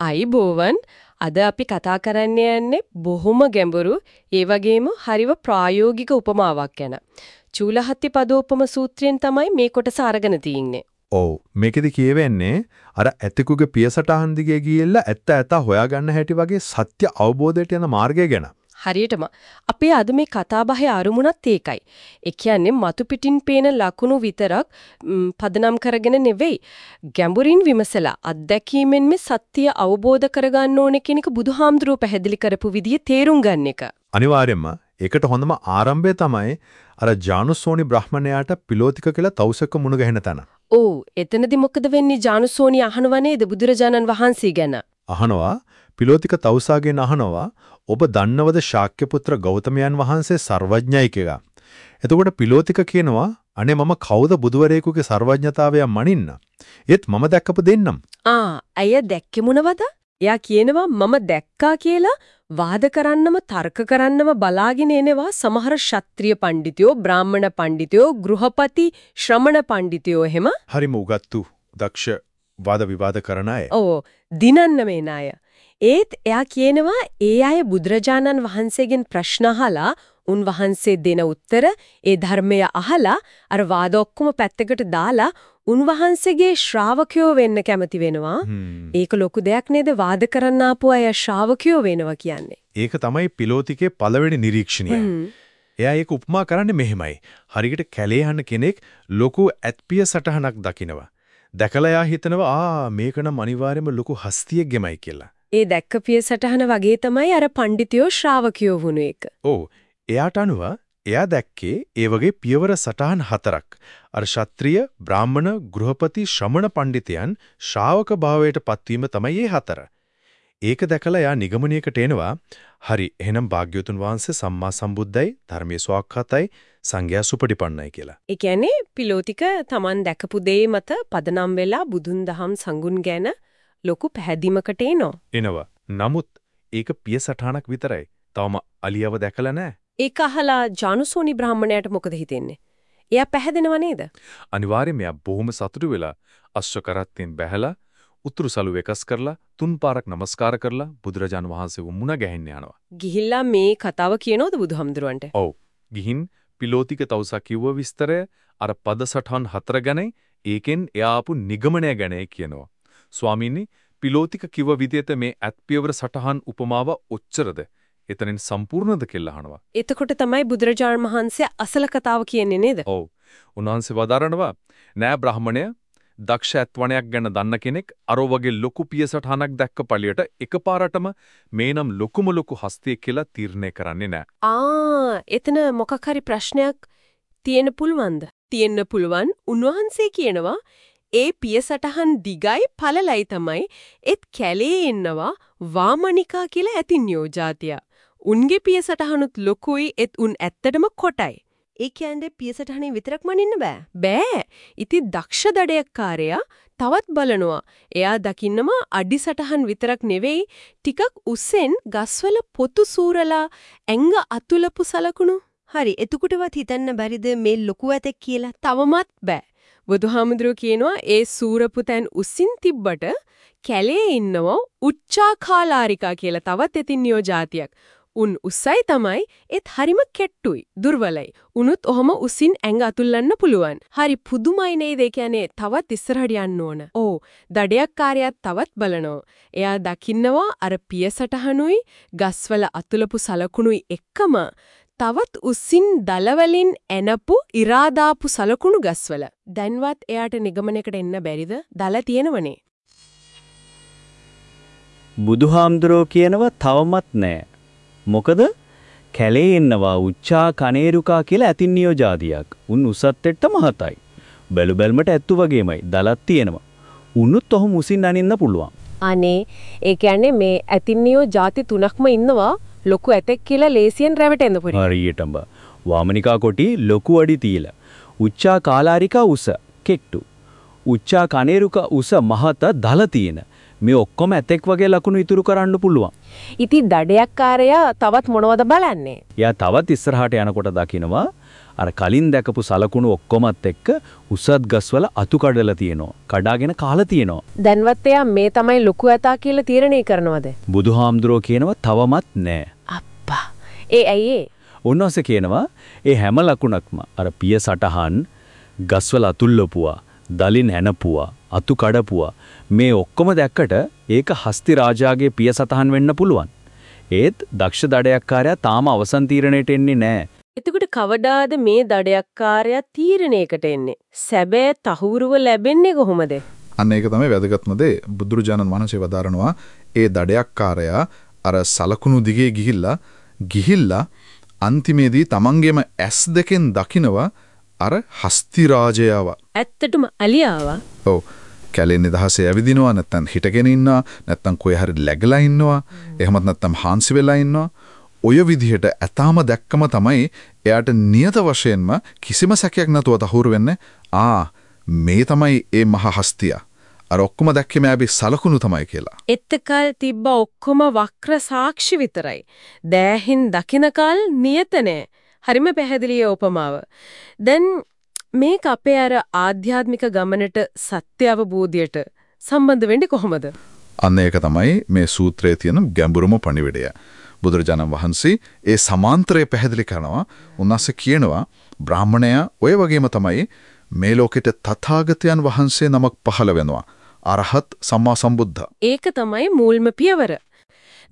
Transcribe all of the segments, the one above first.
අයිබෝවන් අද අපි කතා කරන්න යන්නේ බොහොම ගැඹුරු ඒ වගේම හරිව ප්‍රායෝගික උපමාවක් ගැන. චූලහත්ති පදෝපම සූත්‍රයෙන් තමයි මේ කොටස අරගෙන තින්නේ. ඔව් මේකෙදි කියවෙන්නේ අර ඇතෙකුගේ පියසටහන් දිගේ ගිහිල්ලා ඇත්ත ඇත්ත හොයාගන්න හැටි වගේ සත්‍ය අවබෝධයට යන මාර්ගය ගැන. හරියටම අපේ අද මේ කතාබහේ අරුමුණත් ඒකයි. ඒ කියන්නේ මතු පිටින් පේන ලකුණු විතරක් පදනම් කරගෙන නෙවෙයි ගැඹුරින් විමසලා අත්දැකීමෙන් මේ සත්‍ය අවබෝධ කරගන්න ඕනේ කියන එක බුදුහාමුදුරුව පැහැදිලි කරපු විදිය තේරුම් ගන්න එක. අනිවාර්යයෙන්ම ඒකට හොඳම ආරම්භය තමයි අර ජානුසෝනි බ්‍රාහ්මණයාට පිලෝතික කියලා තවුසක මුණ ගැහෙන තැන. ඔව් එතනදි මොකද වෙන්නේ ජානුසෝනි අහනව නේද බුදුරජාණන් වහන්සේ ගැන? අහනවා පිලෝතික තවුසාගෙන් අහනවා ඔබ දන්නවද ශාක්‍ය පුත්‍ර ගෞතමයන් වහන්සේ සර්වඥයි කියලා. එතකොට පිලෝතික කියනවා අනේ මම කවුද බුදුවරයෙකුගේ සර්වඥතාවය මනින්න. ඒත් මම දැක්කපු දෙන්නම්. ආ අය දැක්කේ මොනවද? එයා කියනවා මම දැක්කා කියලා වාද කරන්නම තර්ක කරන්නම බලාගෙන එනවා සමහර ශාත්‍රීය පඬිතුයෝ බ්‍රාහ්මණ පඬිතුයෝ ගෘහපති ශ්‍රමණ පඬිතුයෝ එහෙම හරිම උගත්තු දක්ෂ වාද විවාද කරන අය. ඔව් දිනන්න මේ ණය. ඒත් එයා කියනවා ඒ අය බුදුරජාණන් වහන්සේගෙන් ප්‍රශ්න අහලා උන්වහන්සේ දෙන උත්තර ඒ ධර්මය අහලා අර වාද ඔක්කොම පැත්තකට දාලා උන්වහන්සේගේ ශ්‍රාවකයෝ වෙන්න කැමති වෙනවා. ඒක ලොකු දෙයක් නේද වාද කරන්න ආපු අය ශ්‍රාවකයෝ වෙනවා කියන්නේ. ඒක තමයි පිලෝතිකේ පළවෙනි නිරීක්ෂණය. එයා ඒක උපමා කරන්නේ මෙහෙමයි. හරියට කැලේ යන කෙනෙක් ලොකු ඇත්පිය සටහනක් දකිනවා. දැකලා එයා හිතනවා ආ මේක නම් අනිවාර්යයෙන්ම ලොකු හස්තියෙක් ගෙමයි කියලා. ඒ දැක්ක පිය සටහන වගේ තමයි අර පඬිතියෝ ශ්‍රාවකයෝ වුණ එක. ඔව්. එයාට අනුව එයා දැක්කේ ඒ වගේ පියවර සටහන් හතරක්. අර ශාත්‍රීය, බ්‍රාහ්මණ, ගෘහපති, ශ්‍රමණ පඬිතයන් ශ්‍රාවක භාවයට පත්වීම තමයි මේ හතර. ඒක දැකලා එයා නිගමනයකට එනවා හරි එහෙනම් භාග්‍යවතුන් වහන්සේ සම්මා සම්බුද්දයි ධර්මයේ ස්වාක්ඛතයි සංඝයා සුපටිපන්නයි කියලා. ඒ කියන්නේ පිලෝතික Taman දැකපු දේ මත පදනම් වෙලා බුදුන් දහම් සංගුණ ගැන ලොකු පැහැදීමකට එනවා. එනවා. නමුත් ඒක පිය සටහනක් විතරයි. තවම අලියව දැකලා නැහැ. ඒක අහලා ජානුසෝනි බ්‍රාහ්මණයාට මොකද හිතෙන්නේ? එයා පැහැදෙනව නේද? අනිවාර්යයෙන්ම එයා බොහොම සතුටු වෙලා අශ්ව කරත්තෙන් බැහැලා උතුරු සලු වෙකස් කරලා තුන් පාරක් নমස්කාර කරලා බුදුරජාන් වහන්සේව මුණ ගැහෙන්න යනවා. ගිහිල්ලා මේ කතාව කියනවද බුදුහම්දුරන්ට? ඔව්. ගිහින් පිලෝතික තවුසා කිව්ව විස්තරය අර පද සටහන් හතර ගැන ඒකෙන් එයා ආපු නිගමනය ගැන කියනවා. ස්වාමීනි පිලෝතික කිව්ව විදිහට මේ ඇත්පියවර සටහන් උපමාව ඔච්චරද? එතනින් සම්පූර්ණද කියලා අහනවා. එතකොට තමයි බුදුරජාණන් වහන්සේ අසල කතාව කියන්නේ නේද? ඔව්. උන්වහන්සේ වදාරනවා නෑ බ්‍රාහමණය දක්ෂ ඇත්වණයක් ගැන දන්න කෙනෙක් අර වගේ ලොකු පියසටහනක් දැක්ක පළියට එකපාරටම මේනම් ලොකුම ලොකු හස්තිය කියලා තීරණය කරන්නේ නෑ. ආ එතන මොකක් හරි ප්‍රශ්නයක් තියෙන්න පුළුවන්ද? තියෙන්න පුළුවන්. උන්වහන්සේ කියනවා ඒ පියසටහන් දිගයි පළලයි තමයි එත් කැලේ ඉන්නවා වාමනිකා කියලා ඇතින්යෝ જાතිය. උන්ගේ පියසටහනුත් ලොකුයි එත් උන් ඇත්තටම කොටයි. ඒ කියන්නේ පියසටහනේ විතරක්ම නින්න බෑ. බෑ. ඉතින් දක්ෂ දඩයක්කාරයා තවත් බලනවා. එයා දකින්නම අඩි සටහන් විතරක් නෙවෙයි ටිකක් උස්සෙන් ගස්වල පොතු සූරලා ඇඟ අතුලපු සලකුණු. හරි එතකොටවත් හිතන්න බැරිද මේ ලොකු ඇතෙක් කියලා? තවමත් බෑ. බුදුහාමුදුරුව කියනවා ඒ සූරපුතෙන් උසින් තිබ්බට කැලේ ඉන්නව උච්චාකාලාරිකා කියලා තවත් එතින්නියෝ જાතියක්. උන් උස්සයි තමයි ඒත් හරිම කෙට්ටුයි දුර්වලයි. උනුත් ඔහම උසින් ඇඟ අතුල්ලන්න පුළුවන්. හරි පුදුමයි නේද? ඒ කියන්නේ තවත් ඉස්සරහට යන්න ඕන. ඕ දඩයක් කාර්යයක් තවත් බලනවා. එයා දකින්නවා අර පියසටහනුයි ගස්වල අතුලපු සලකුණුයි එක්කම තවත් උස්සින් දලවලින් එනපු ඉරාදාපු සලකුණු ගස්වල. දැන්වත් එයාට නිගමනයකට එන්න බැරිද? දල තියෙනවනේ. බුදුහාමුදුරෝ කියනව තවමත් නෑ. මොකද කැලේ ඉන්නවා උච්චා කනේරුකා කියලා ඇතින්නියෝ જાතියක්. උන් උසත්තෙට්ට මහතයි. බැලු බැල්මට ඇත්තු වගේමයි. දලත් තියෙනවා. උන්නුත් ඔහොම උසින් අනින්න පුළුවන්. අනේ ඒ කියන්නේ මේ ඇතින්නියෝ ಜಾති තුනක්ම ඉන්නවා ලොකු ඇතෙක් කියලා ලේසියෙන් රැවටෙන්න පුරි. හරියටම. වාමනිකා කොටි ලොකු අඩි තීලා. උච්චා කාලාරිකා උස කෙට්ටු. උච්චා කනේරුකා උස මහත දල තියෙන. මේ ඔක්කොම ඇතෙක් වගේ ලකුණු ඉතුරු කරන්න පුළුවන්. ඉතින් දඩයක්කාරයා තවත් මොනවද බලන්නේ? එයා තවත් ඉස්සරහට යනකොට දකිනවා අර කලින් දැකපු සලකුණු ඔක්කොමත් එක්ක උසත් ගස්වල අතු කඩලා තියෙනවා. කඩාගෙන කාලා තියෙනවා. දැන්වත් එයා මේ තමයි ලොකු ඇතා කියලා තීරණය කරනවද? බුදුහාමුදුරෝ කියනවා තවමත් නෑ. අප්පා. ඒ ඇයි? උන්වහන්සේ කියනවා ඒ හැම ලකුණක්ම අර පිය සටහන් ගස්වල අතුල්ලපුවා, දලින් හැනපුවා, අතු කඩපුවා මේ ඔක්කොම දැක්කට ඒක හස්ති රාජාගේ පිය සටහන් වෙන්න පුළුවන්. ඒත් දක්ෂ දඩයක්කාරයා තාම අවසන් තීරණයට එන්නේ නැහැ. එතකොට කවදාද මේ දඩයක්කාරයා තීරණයකට එන්නේ? සැබෑ තහවුරුව ලැබෙන්නේ කොහොමද? අන්න ඒක තමයි වැදගත්ම දේ. බුදුරජාණන් වහන්සේ වදාරනවා ඒ දඩයක්කාරයා අර සලකුණු දිගේ ගිහිල්ලා ගිහිල්ලා අන්තිමේදී තමන්ගේම ඇස් දෙකෙන් දකිනවා අර හස්ති රාජයාව. ඇත්තටම අලියාවා. ඔව්. කැලේ නිදහසේ ඇවිදිනවා නැත්තම් හිටගෙන ඉන්නවා නැත්තම් කොහේ හරි läගලා ඉන්නවා එහෙමත් නැත්තම් හාන්සි වෙලා ඉන්නවා ඔය විදිහට ඇතාම දැක්කම තමයි එයාට නියත වශයෙන්ම කිසිම සැකයක් නැතුව තහවුරු වෙන්නේ ආ මේ තමයි ඒ මහ හස්තිය අර ඔක්කොම දැක්කේ මෑබි සලකුණු තමයි කියලා. එත්තකල් තිබ්බ ඔක්කොම වක්‍ර සාක්ෂි විතරයි. දෑහින් දකින්නකල් නියත නෑ. හරිම පැහැදිලි උපමාව. දැන් මේක අපේ අර ආධ්‍යාත්මික ගමනට සත්‍ය අවබෝධයට සම්බන්ධ වෙන්නේ කොහොමද? අන්න ඒක තමයි මේ සූත්‍රයේ තියෙන ගැඹුරුම පණිවිඩය. බුදුරජාණන් වහන්සේ ඒ සමාන්තරය පැහැදිලි කරනවා. උන්වහන්සේ කියනවා බ්‍රාහමණයා ඔය වගේම තමයි මේ ලෝකෙට තථාගතයන් වහන්සේ නමක් පහළ වෙනවා. අරහත් සම්මා සම්බුද්ධ. ඒක තමයි මූල්ම පියවර.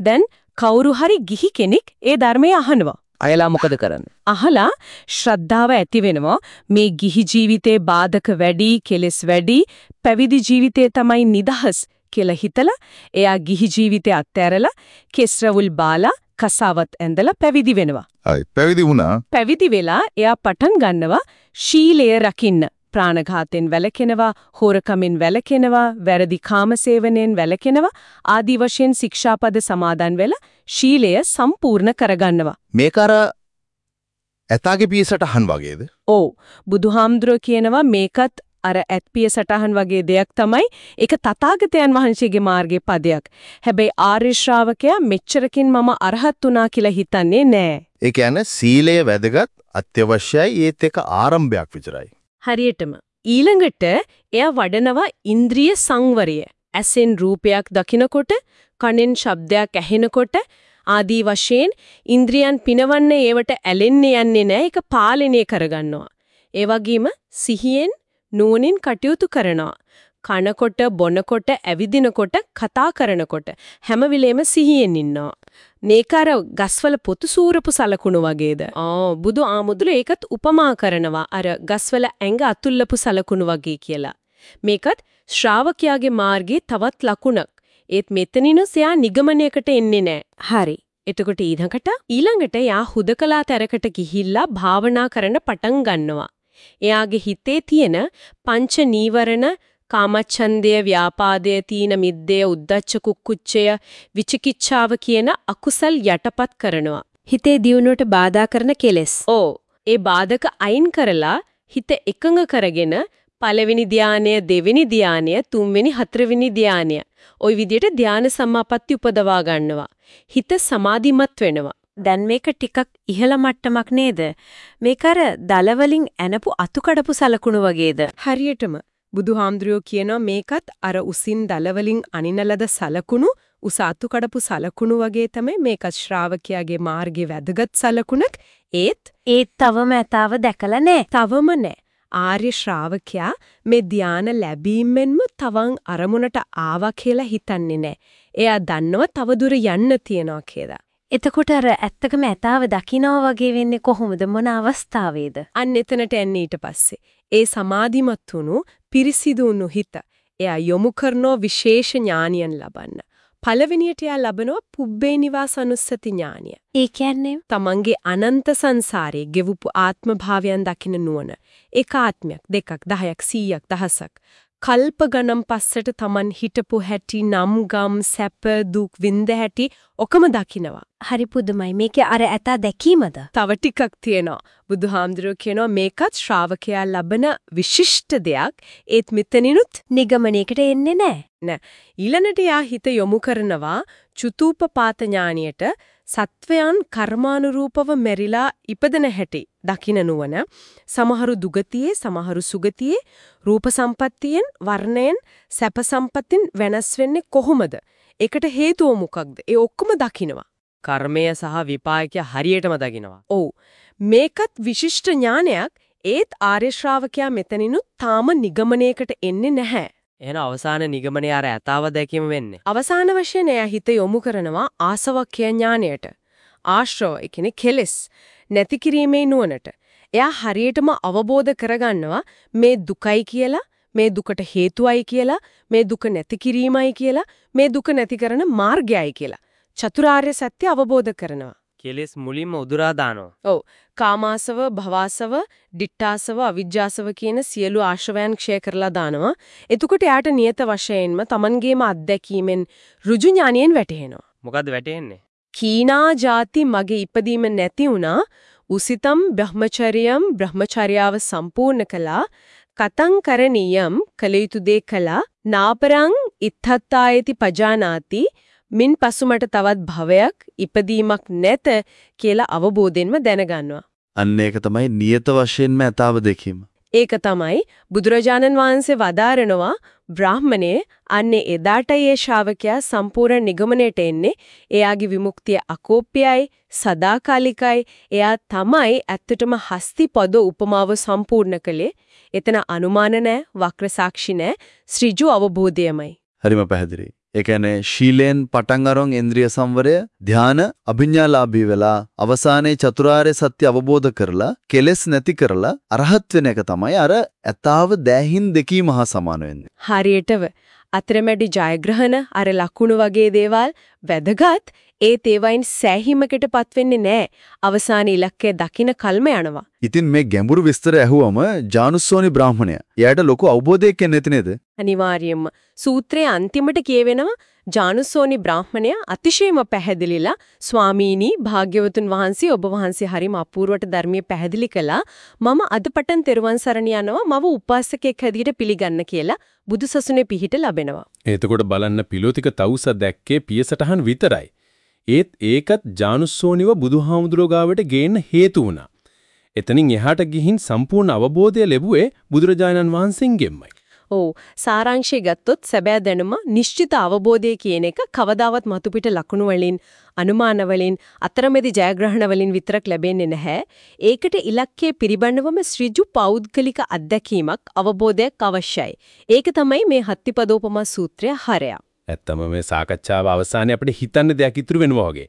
දැන් කවුරු හරි ගිහි කෙනෙක් ඒ ධර්මය අහනවා. අයලා මොකද කරන්නේ? අහලා ශ්‍රද්ධාව ඇති වෙනවා මේ ගිහි ජීවිතේ බාධක වැඩි කෙලස් වැඩි පැවිදි ජීවිතේ තමයි නිදහස් කියලා හිතලා එයා ගිහි ජීවිතේ අත්හැරලා කෙස්රවුල් බාලා කසාවත් ඇඳලා පැවිදි වෙනවා. අයි පැවිදි වුණා. පැවිදි වෙලා එයා පටන් ගන්නවා ශීලය රකින්න. ප්‍රාණඝාතෙන් වැළකෙනවා, හොරකමින් වැළකෙනවා, වැරදි කාමසේවනයෙන් වැළකෙනවා, ආදි වශයෙන් ශික්ෂාපද සමාදන් වෙලා ශීලය සම්පූර්ණ කරගන්නවා. මේක අර ඇතාගේ පියසටහන් වගේද? ඔව් බුදුහාමුදුරුවෝ කියනවා මේකත් අර ඇත්පිය සටහන් වගේ දෙයක් තමයි ඒක තථාගතයන් වහන්සේගේ මාර්ගයේ පදයක්. හැබැයි ආර්ය ශ්‍රාවකයා මෙච්චරකින් මම අරහත් වුණා කියලා හිතන්නේ නෑ. ඒ කියන්නේ සීලය වැදගත් අත්‍යවශ්‍යයි ඒත් එක ආරම්භයක් විතරයි. හරියටම ඊළඟට එයා වඩනවා ඉන්ද්‍රිය සංවරය. ඇසෙන් රූපයක් දකිනකොට, කනෙන් ශබ්දයක් ඇහෙනකොට ආදී වශයෙන් ඉන්ද්‍රියන් පිනවන්නේ ඒවට ඇලෙන්නේ යන්නේ නැහැ ඒක පාලනය කරගන්නවා. ඒ වගේම සිහියෙන් නුවණින් කටයුතු කරනවා. කනකොට බොනකොට ඇවිදිනකොට කතා කරනකොට හැම වෙලේම සිහියෙන් ඉන්නවා. මේක අර ගස්වල පොතු සූරපු සලකුණු වගේද? ආ බුදු ආමුදුල ඒකත් උපමා කරනවා අර ගස්වල ඇඟ අතුල්ලපු සලකුණු වගේ කියලා. මේකත් ශ්‍රාවකයාගේ මාර්ගයේ තවත් ලකුණක්. ඒත් මෙතනිනුස් එයා නිගමනයකට එන්නේ නැහැ. හරි. එතකොට ඊළඟට ඊළඟට එයා හුදකලා තරකට ගිහිල්ලා භාවනා කරන්න පටන් ගන්නවා. එයාගේ හිතේ තියෙන පංච නීවරණ කාමච්ඡන්දය ව්‍යාපාදය තීන මිද්දය උද්දච්ච කුක්කුච්චය විචිකිච්ඡාව කියන අකුසල් යටපත් කරනවා. හිතේ දියුණුවට බාධා කරන කෙලෙස්. ඕ ඒ බාධක අයින් කරලා හිත එකඟ කරගෙන පළවෙනි ධානය දෙවෙනි ධානය තුන්වෙනි හතරවෙනි ධානය ওই විදිහට ධාන සමාපatti උපදවා ගන්නවා. හිත සමාධිමත් වෙනවා. දැන් මේක ටිකක් ඉහළ මට්ටමක් නේද? මේක අර දල වලින් ඇනපු අතු කඩපු සලකුණු වගේද? හරියටම බුදුහාමුදුරුවෝ කියනවා මේකත් අර උසින් දල වලින් අනින ලද සලකුණු උස අතු කඩපු සලකුණු වගේ තමයි මේක ශ්‍රාවකයාගේ මාර්ගයේ වැදගත් සලකුණක්. ඒත් ඒත් තවම ඇතාව දැකලා නැහැ. තවම නැහැ. ආර්ය ශ්‍රාවකයා මේ ධාන ලැබීමෙන්ම තවන් අරමුණට ආවා කියලා හිතන්නේ නැහැ. එයා දන්නවා තව දුර යන්න තියනවා කියලා. එතකොට අර ඇත්තකම ඇතාව දකින්නවා වගේ වෙන්නේ කොහොමද මොන අවස්ථාවේද? අන්න එතනට එන්නේ ඊට පස්සේ. ඒ සමාධිමත් වුණු පිරිසිදු වුණු හිත. එයා යොමු කරනෝ විශේෂ ඥානියන් ලබන්න. පළවෙනියට එයා ලබනවා පුබ්බේ නිවාසනුස්සති ඥානිය. ඒ කියන්නේ තමන්ගේ අනන්ත සංසාරයේ ගෙවපු ආත්ම භාවයන් දකින්න නුවණ. ඒකාත්මයක් දෙකක් 10ක් 100ක් දහසක් කල්ප ගණන් පස්සට Taman හිටපු හැටි නම් ගම් සැප දුක් විඳ හැටි ඔකම දකිනවා. හරි පුදුමයි. මේකේ අර ඇතා දැකීමද? තව ටිකක් තියෙනවා. බුදුහාමුදුරුවෝ කියනවා මේකත් ශ්‍රාවකයා ලබන විශිෂ්ට දෙයක්. ඒත් මෙතනිනුත් නිගමනයකට එන්නේ නැහැ. නෑ. ඊළඟට යා හිත යොමු කරනවා චුතූපපාත ඥානියට සත්වයන් කර්මානුරූපව මෙරිලා ඉපදෙන හැටි දකින්න නුවණ සමහරු දුගතියේ සමහරු සුගතියේ රූප සම්පත්තියෙන් වර්ණයෙන් සැප සම්පත්තින් වෙනස් වෙන්නේ කොහොමද? ඒකට හේතුව මොකක්ද? ඒ ඔක්කොම දකින්නවා. කර්මය සහ විපාකය හරියටම දකින්නවා. ඔව්. මේකත් විශිෂ්ට ඥානයක්. ඒත් ආර්ය ශ්‍රාවකයා මෙතනිනුත් තාම නිගමනයකට එන්නේ නැහැ. එහෙනම් අවසාන නිගමනය අර ඇතාව දැකීම වෙන්නේ. අවසාන වශයෙන් එයා හිත යොමු කරනවා ආසවක්ඛ්‍ය ඥාණයට. ආශ්‍රව ඒ කියන්නේ කෙලෙස් නැති කිරීමේ නුවණට. එයා හරියටම අවබෝධ කරගන්නවා මේ දුකයි කියලා, මේ දුකට හේතුවයි කියලා, මේ දුක නැති කිරීමයි කියලා, මේ දුක නැති කරන මාර්ගයයි කියලා. චතුරාර්ය සත්‍ය අවබෝධ කරනවා. කෙලෙස් මුලින්ම උදුරා දානවා. ඔව්. කාමාසව, භවාසව, දිඨාසව, අවිජ්ජාසව කියන සියලු ආශ්‍රවයන් ක්ෂය කරලා දානවා. එතකොට යාට නියත වශයෙන්ම Tamanගේම අත්දැකීමෙන් ඍජු ඥානියෙන් වැටහෙනවා. මොකද්ද වැටෙන්නේ? කීනා ಜಾති මගේ ඉපදීම නැති වුණා. උසිතම් බ්‍රහ්මචර්යම් බ්‍රහ්මචර්යාව සම්පූර්ණ කළා. කතං කරණීයම් කලයුතු දේ කළා. නාපරං ඉත්තත්තායති පජානාති මින් පසු මට තවත් භවයක් ඉපදීමක් නැත කියලා අවබෝධයෙන්ම දැනගන්නවා. අන්න ඒක තමයි නියත වශයෙන්ම ඇතාව දැකීම. ඒක තමයි බුදුරජාණන් වහන්සේ වදාරනවා බ්‍රාහමණේ අන්නේ එදාට ඒ ශ්‍රාවකයා සම්පූර්ණ නිගමනයට එන්නේ එයාගේ විමුක්තිය අකෝප්‍යයි සදාකාලිකයි එයා තමයි ඇත්තටම හස්ති පද උපමාව සම්පූර්ණ කළේ එතන අනුමාන නැහැ වක්‍ර සාක්ෂි නැහැ ශ්‍රීජු අවබෝධයමයි හරිම පැහැදිලි. ඒ කියන්නේ ශීලයෙන් පටන් අරන් ඉන්ද්‍රිය සංවරය ධාන අභිඥාලාභී වෙලා අවසානයේ චතුරාර්ය සත්‍ය අවබෝධ කරලා කෙලෙස් නැති කරලා අරහත් වෙන එක තමයි අර ඇතාව දෑහින් දෙකීම හා සමාන වෙන්නේ. හරියටම අතරමැදි ජයග්‍රහණ අර ලකුණු වගේ දේවල් වැදගත් ඒ තේවයින් සෑහීමකටපත් වෙන්නේ නැහැ. අවසාන ඉලක්කය දකින්න කල්ම යනවා. ඉතින් මේ ගැඹුරු විස්තර ඇහුවම ජානුස්සෝනි බ්‍රාහමණය. එයාට ලොකු අවබෝධයක් එන්නේ නැති නේද? අනිවාර්යයෙන්ම සූත්‍රයේ අන්තිමට කියවෙනවා ජානුසෝනි බ්‍රාහමණය අතිශයම පැහැදිලිලා ස්වාමීනි භාග්‍යවතුන් වහන්සේ ඔබ වහන්සේ හරිම අපූර්වට ධර්මයේ පැහැදිලි කළා මම අද පටන් තෙරුවන් සරණ යනවා මව උපාසකෙක් හැටියට පිළිගන්න කියලා බුදුසසුනේ පිහිට ලැබෙනවා එතකොට බලන්න පිලෝතික තවුස දැක්කේ පියසටහන් විතරයි. ඒත් ඒකත් ජානුස්සෝනිව බුදුහාමුදුරුවෝ ගාවට ගේන්න හේතු වුණා. එතනින් එහාට ගිහින් සම්පූර්ණ අවබෝධය ලැබුවේ බුදුරජාණන් වහන්සේගෙන්මයි. ඔව් සාරාංශය ගත්තොත් සැබෑ දැනුම නිශ්චිත අවබෝධය කියන එක කවදාවත් මතුපිට ලකුණු වලින් අනුමාන වලින් අතරමැදි ජයග්‍රහණ වලින් විතරක් ලැබෙන්නේ නැහැ. ඒකට ඉලක්කයේ පිරිබන්නවම ශ්‍රීජු පෞද්ගලික අත්දැකීමක් අවබෝධයක් අවශ්‍යයි. ඒක තමයි මේ හත්තිපදෝපමා සූත්‍රය හරය. ඇත්තම මේ සාකච්ඡාව අවසානයේ අපිට හිතන්න දෙයක් ඉතුරු වෙනවා වගේ.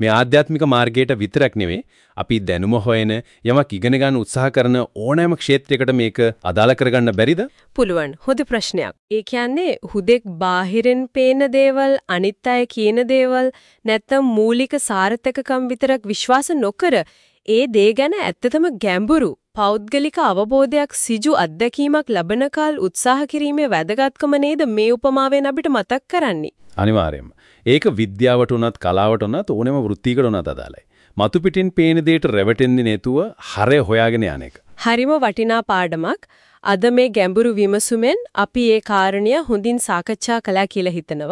මේ ආධ්‍යාත්මික මාර්ගයට විතරක් නෙවෙයි අපි දැනුම හොයන යමක් ඉගෙන ගන්න උත්සාහ කරන ඕනෑම ක්ෂේත්‍රයකට මේක අදාළ කරගන්න බැරිද? පුළුවන්. හොඳ ප්‍රශ්නයක්. ඒ කියන්නේ හුදෙක් බාහිරින් පේන දේවල් අනිත් අය කියන දේවල් නැත්තම් මූලික සාර්ථකකම් විතරක් විශ්වාස නොකර ඒ දේ ගැන ඇත්තටම ගැඹුරු පෞද්ගලික අවබෝධයක් සිජු අත්දැකීමක් ලබනකල් උත්සාහ කිරීමේ වැදගත්කම නේද මේ උපමාවෙන් අපිට මතක් කරන්නේ. අනිවාර්යයෙන්ම. ඒක විද්‍යාවට උනත් කලාවට උනත් ඕනෙම වෘත්තියකට උනත් අදාළයි. මතු පිටින් පේන දෙයට රැවටෙන්නේ නැතුව හරය හොයාගෙන යන එක. හරිම වටිනා පාඩමක්. අද මේ ගැඹුරු විමසුමෙන් අපි ඒ කාරණිය හොඳින් සාකච්ඡා කළා කියලා හිතනවා.